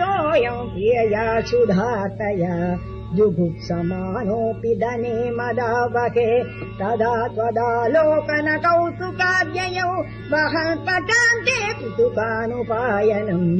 ोऽयं प्रियया सुधातया जुगुप्समानोऽपि धने मदावहे तदा त्वदा लोकनकौतुकाव्ययौ वः पठान्ते कुतुकानुपायनम्।